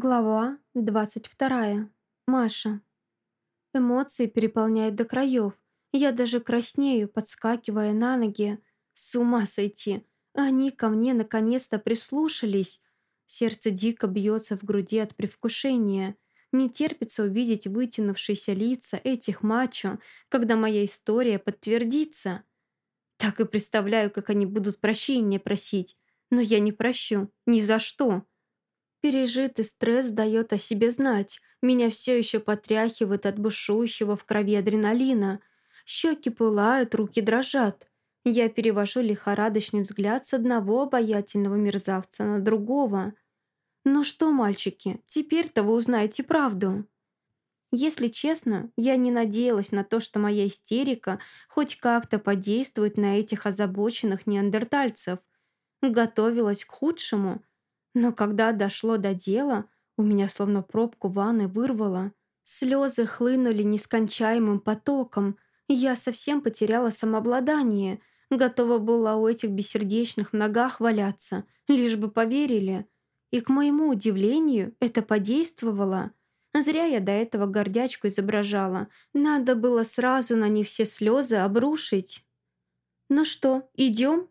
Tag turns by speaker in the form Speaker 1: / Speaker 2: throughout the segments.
Speaker 1: Глава 22. Маша. Эмоции переполняют до краев. Я даже краснею, подскакивая на ноги. С ума сойти. Они ко мне наконец-то прислушались. Сердце дико бьется в груди от предвкушения. Не терпится увидеть вытянувшиеся лица этих мачо, когда моя история подтвердится. Так и представляю, как они будут прощения просить. Но я не прощу. Ни за что. Пережитый стресс дает о себе знать. Меня все еще потряхивает от бушующего в крови адреналина. Щеки пылают, руки дрожат. Я перевожу лихорадочный взгляд с одного обаятельного мерзавца на другого. «Ну что, мальчики, теперь-то вы узнаете правду». Если честно, я не надеялась на то, что моя истерика хоть как-то подействует на этих озабоченных неандертальцев. Готовилась к худшему – но когда дошло до дела, у меня словно пробку ванны вырвало. Слезы хлынули нескончаемым потоком, я совсем потеряла самообладание, готова была у этих бессердечных ногах валяться, лишь бы поверили. И, к моему удивлению, это подействовало. Зря я до этого гордячку изображала. Надо было сразу на них все слезы обрушить. «Ну что, идем?»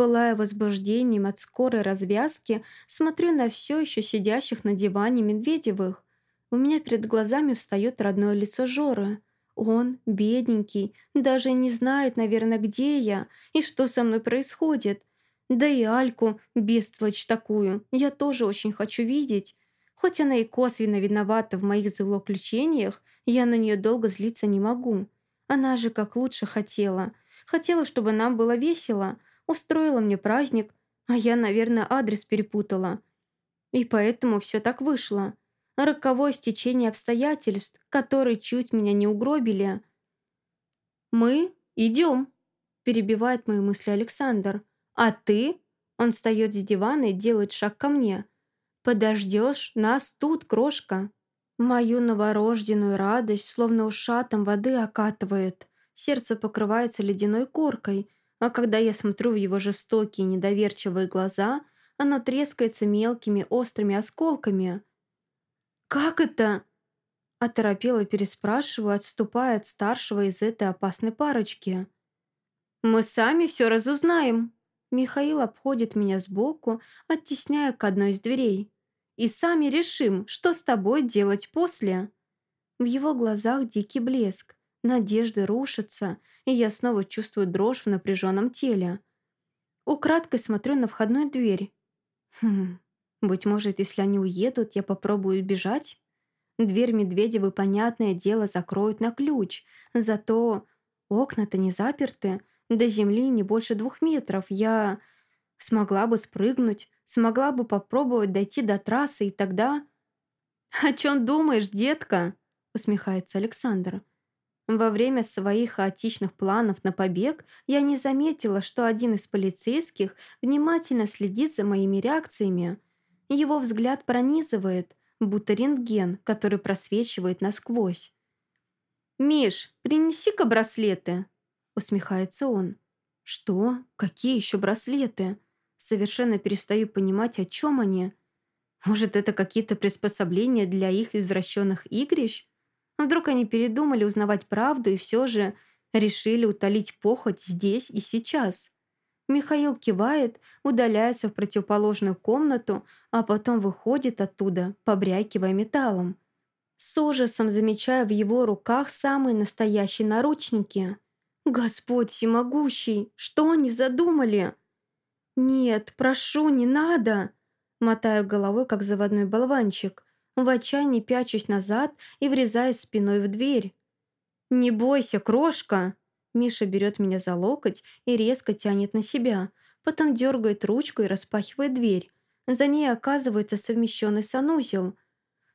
Speaker 1: Пылая возбуждением от скорой развязки, смотрю на все еще сидящих на диване Медведевых. У меня перед глазами встает родное лицо Жоры. Он, бедненький, даже не знает, наверное, где я и что со мной происходит. Да и Альку, бестолочь такую, я тоже очень хочу видеть. Хоть она и косвенно виновата в моих злоключениях, я на нее долго злиться не могу. Она же как лучше хотела. Хотела, чтобы нам было весело – устроила мне праздник, а я, наверное, адрес перепутала. И поэтому все так вышло. Роковое стечение обстоятельств, которые чуть меня не угробили. «Мы идем», – перебивает мои мысли Александр. «А ты?» Он встает с дивана и делает шаг ко мне. «Подождешь нас тут, крошка». Мою новорожденную радость словно ушатом воды окатывает. Сердце покрывается ледяной коркой – а когда я смотрю в его жестокие недоверчивые глаза, оно трескается мелкими острыми осколками. «Как это?» Оторопела переспрашиваю, отступая от старшего из этой опасной парочки. «Мы сами все разузнаем». Михаил обходит меня сбоку, оттесняя к одной из дверей. «И сами решим, что с тобой делать после». В его глазах дикий блеск. Надежды рушатся, и я снова чувствую дрожь в напряженном теле. Украдкой смотрю на входную дверь. Хм, быть может, если они уедут, я попробую бежать? Дверь Медведевы, понятное дело, закроют на ключ. Зато окна-то не заперты. До земли не больше двух метров. Я смогла бы спрыгнуть, смогла бы попробовать дойти до трассы, и тогда... «О чем думаешь, детка?» усмехается Александр. Во время своих хаотичных планов на побег я не заметила, что один из полицейских внимательно следит за моими реакциями. Его взгляд пронизывает, будто рентген, который просвечивает насквозь. «Миш, принеси-ка браслеты!» усмехается он. «Что? Какие еще браслеты?» Совершенно перестаю понимать, о чем они. Может, это какие-то приспособления для их извращенных игрищ? Вдруг они передумали узнавать правду и все же решили утолить похоть здесь и сейчас? Михаил кивает, удаляется в противоположную комнату, а потом выходит оттуда, побрякивая металлом. С ужасом замечая в его руках самые настоящие наручники. «Господь всемогущий, что они задумали?» «Нет, прошу, не надо!» Мотаю головой, как заводной болванчик. В отчаянии пячусь назад и врезаюсь спиной в дверь. «Не бойся, крошка!» Миша берет меня за локоть и резко тянет на себя, потом дергает ручку и распахивает дверь. За ней оказывается совмещенный санузел.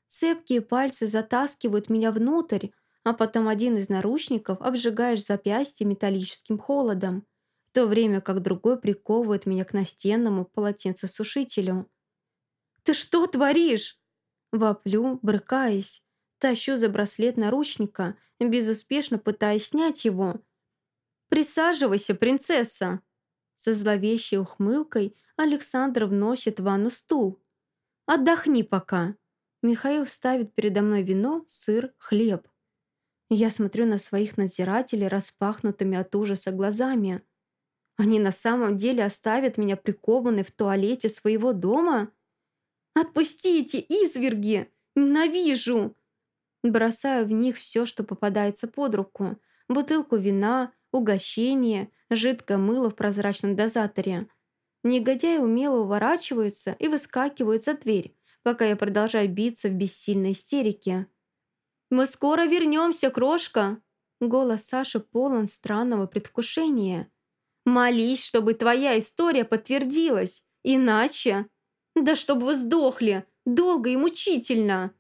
Speaker 1: Цепкие пальцы затаскивают меня внутрь, а потом один из наручников обжигаешь запястье металлическим холодом, в то время как другой приковывает меня к настенному полотенцесушителю. «Ты что творишь?» Воплю, брыкаясь. Тащу за браслет наручника, безуспешно пытаясь снять его. «Присаживайся, принцесса!» Со зловещей ухмылкой Александр вносит в ванну стул. «Отдохни пока!» Михаил ставит передо мной вино, сыр, хлеб. Я смотрю на своих надзирателей распахнутыми от ужаса глазами. Они на самом деле оставят меня прикованной в туалете своего дома? «Отпустите, изверги! Ненавижу!» Бросаю в них все, что попадается под руку. Бутылку вина, угощение, жидкое мыло в прозрачном дозаторе. Негодяи умело уворачиваются и выскакивают за дверь, пока я продолжаю биться в бессильной истерике. «Мы скоро вернемся, крошка!» Голос Саши полон странного предвкушения. «Молись, чтобы твоя история подтвердилась, иначе...» «Да чтобы вы сдохли! Долго и мучительно!»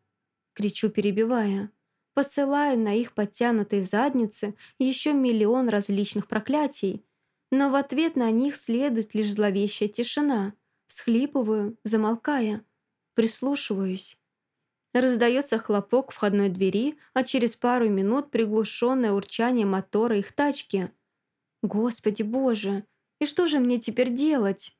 Speaker 1: Кричу, перебивая. Посылаю на их подтянутые задницы еще миллион различных проклятий. Но в ответ на них следует лишь зловещая тишина. Всхлипываю, замолкая. Прислушиваюсь. Раздается хлопок входной двери, а через пару минут приглушенное урчание мотора их тачки. «Господи боже! И что же мне теперь делать?»